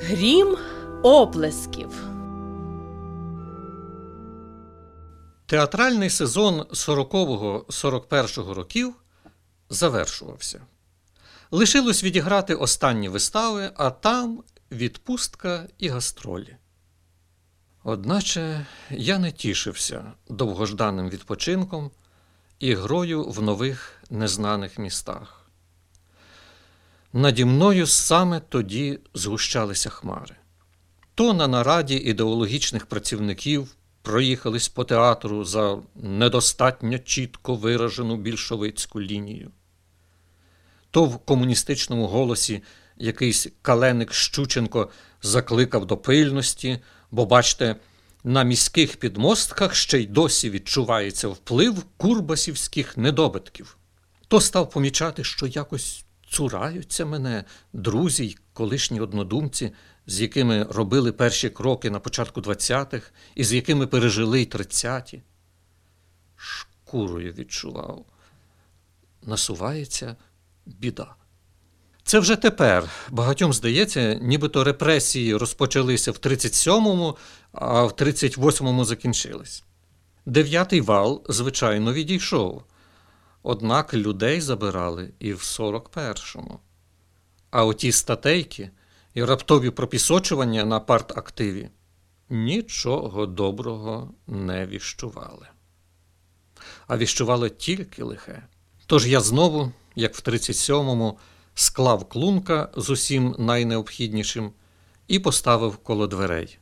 Грім оплесків. Театральний сезон 40-41 років завершувався. Лишилось відіграти останні вистави, а там відпустка і гастролі. Одначе я не тішився довгожданим відпочинком і грою в нових незнаних містах. Наді мною саме тоді згущалися хмари. То на нараді ідеологічних працівників проїхались по театру за недостатньо чітко виражену більшовицьку лінію. То в комуністичному голосі якийсь каленик Щученко закликав до пильності, бо, бачте, на міських підмостках ще й досі відчувається вплив курбасівських недобитків. То став помічати, що якось цураються мене друзі й колишні однодумці, з якими робили перші кроки на початку 20-х і з якими пережили й 30-ті. Шкурою відчував. Насувається біда. Це вже тепер багатьом здається, нібито репресії розпочалися в 37-му, а в 38-му закінчились. Дев'ятий вал, звичайно, відійшов. Однак людей забирали і в 41-му. А оті статейки і раптові пропісочування на партактиві нічого доброго не віщували. А віщувало тільки лихе. Тож я знову, як в 37-му, склав клунка з усім найнеобхіднішим і поставив коло дверей.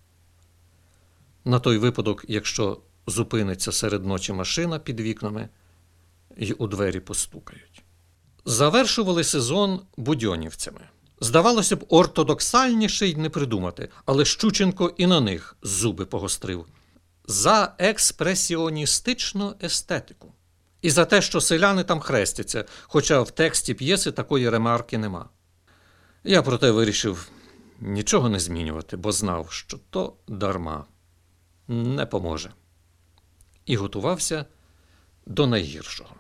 На той випадок, якщо зупиниться серед ночі машина під вікнами і у двері постукають. Завершували сезон будьонівцями. Здавалося б, ортодоксальніше й не придумати, але Щученко і на них зуби погострив. За експресіоністичну естетику. І за те, що селяни там хрестяться, хоча в тексті п'єси такої ремарки нема. Я проте вирішив нічого не змінювати, бо знав, що то дарма не поможе. І готувався до найгіршого.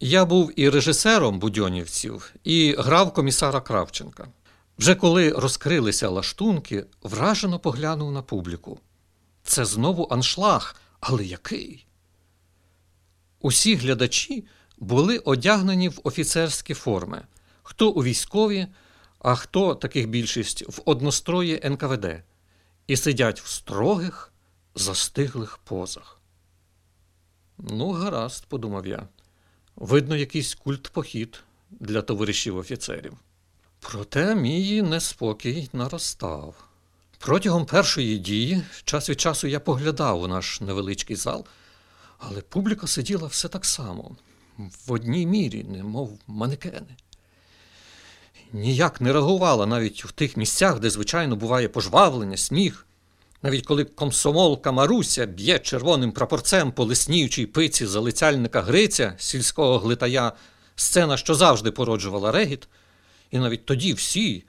Я був і режисером будьонівців, і грав комісара Кравченка. Вже коли розкрилися лаштунки, вражено поглянув на публіку. Це знову аншлаг, але який? Усі глядачі були одягнені в офіцерські форми, хто у військові, а хто таких більшість в однострої НКВД, і сидять в строгих, застиглих позах. Ну, гаразд, подумав я. Видно, якийсь культ похід для товаришів офіцерів. Проте мій неспокій наростав. Протягом першої дії час від часу я поглядав у наш невеличкий зал, але публіка сиділа все так само, в одній мірі, немов манекени. Ніяк не реагувала навіть в тих місцях, де, звичайно, буває пожвавлення, сміх. Навіть коли комсомолка Маруся б'є червоним прапорцем по лисніючій пиці залицяльника Гриця, сільського глитая, сцена, що завжди породжувала регіт, і навіть тоді всі,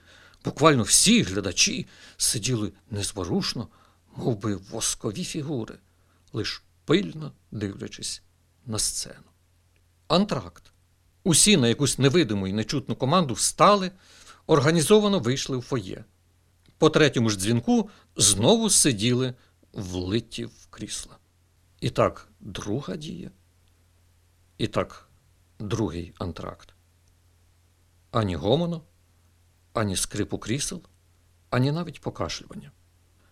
буквально всі глядачі сиділи незворушно, мов би воскові фігури, лиш пильно дивлячись на сцену. Антракт. Усі на якусь невидиму і нечутну команду встали, організовано вийшли в фоє. По третьому ж дзвінку знову сиділи влиті в крісла. І так, друга дія. І так, другий антракт. Ані гомону, ані скрипу крісел, ані навіть покашлювання.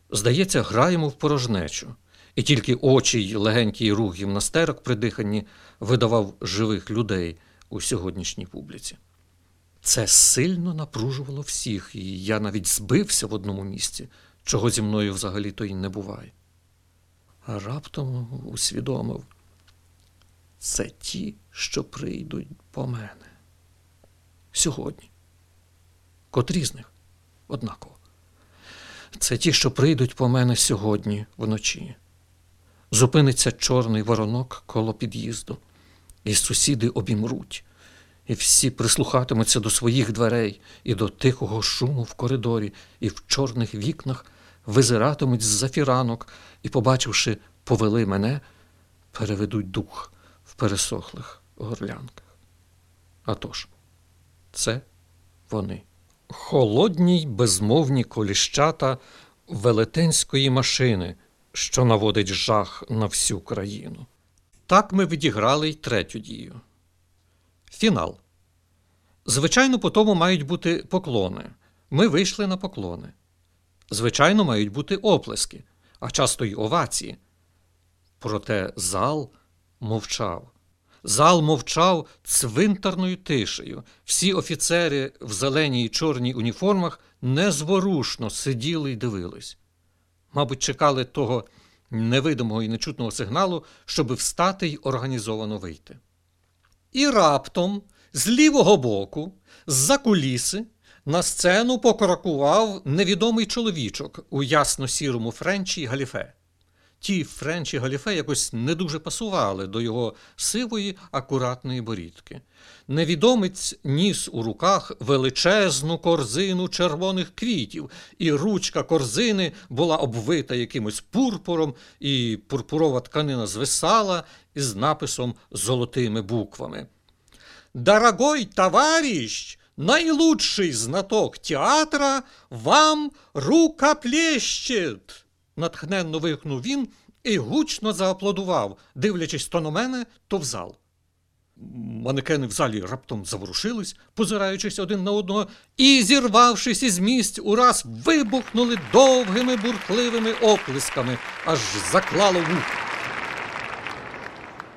Здається, граємо в порожнечу, і тільки очі й легенький рух гімнастерок при диханні видавав живих людей у сьогоднішній публіці. Це сильно напружувало всіх, і я навіть збився в одному місці, чого зі мною взагалі то й не буває. А раптом усвідомив це ті, що прийдуть по мене. Сьогодні. Котрі з них однаково. Це ті, що прийдуть по мене сьогодні вночі. Зупиниться чорний воронок коло під'їзду, і сусіди обімруть і всі прислухатимуться до своїх дверей і до тихого шуму в коридорі, і в чорних вікнах визиратимуть з за фіранок і, побачивши, повели мене, переведуть дух в пересохлих горлянках. А тож, це вони Холодні й безмовні коліщата велетенської машини, що наводить жах на всю країну. Так ми відіграли й третю дію. Фінал. Звичайно, по тому мають бути поклони. Ми вийшли на поклони. Звичайно, мають бути оплески, а часто й овації. Проте зал мовчав. Зал мовчав цвинтарною тишею. Всі офіцери в зеленій і чорній уніформах незворушно сиділи й дивились. Мабуть, чекали того невидимого і нечутного сигналу, щоби встати й організовано вийти. І раптом, з лівого боку, з-за куліси, на сцену покрокував невідомий чоловічок у ясно-сірому френчі й галіфе. Ті френчі галіфе якось не дуже пасували до його сивої, акуратної борідки. Невідомець ніс у руках величезну корзину червоних квітів, і ручка корзини була обвита якимось пурпуром, і пурпурова тканина звисала із написом золотими буквами. Дорогой товарищ, наилучший знаток театра вам рукоплещет! Натхненно вигукнув він і гучно зааплодував, дивлячись то на мене, то в зал. Манекени в залі раптом заворушились, позираючись один на одного, і, зірвавшись із місць, ураз вибухнули довгими бурхливими оплесками, аж заклало вух.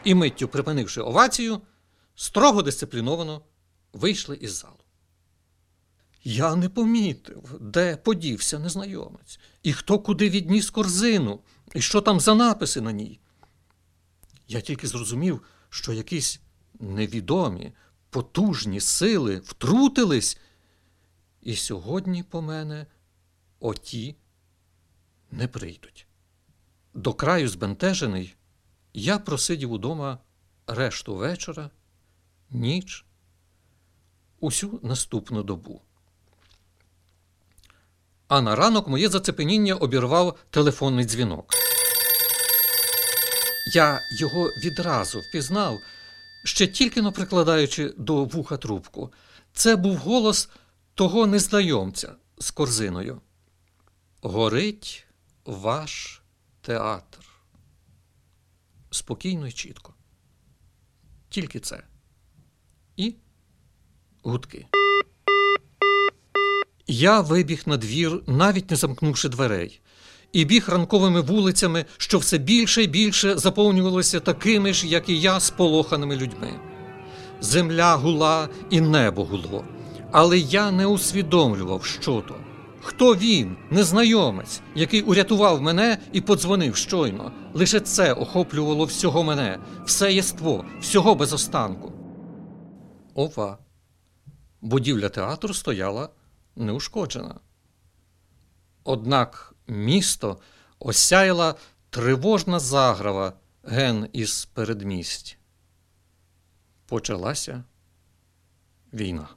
І миттю припинивши овацію, строго дисципліновано вийшли із залу. Я не помітив, де подівся незнайомець, і хто куди відніс корзину, і що там за написи на ній. Я тільки зрозумів, що якісь невідомі, потужні сили втрутились, і сьогодні по мене оті не прийдуть. До краю збентежений, я просидів удома решту вечора, ніч, усю наступну добу. А на ранок моє зацепеніння обірвав телефонний дзвінок. Я його відразу впізнав, ще тільки но прикладаючи до вуха трубку. Це був голос того незнайомця з корзиною. Горить ваш театр. Спокійно і чітко. Тільки це. І гудки. Я вибіг на двір, навіть не замкнувши дверей, і біг ранковими вулицями, що все більше і більше заповнювалося такими ж, як і я, сполоханими людьми. Земля гула і небо гуло, але я не усвідомлював, що то. Хто він, незнайомець, який урятував мене і подзвонив щойно. Лише це охоплювало всього мене, все єство, всього без останку. Ова. Будівля театру стояла неушкоджена. Однак місто осяяла тривожна заграва ген із передмість. Почалася війна.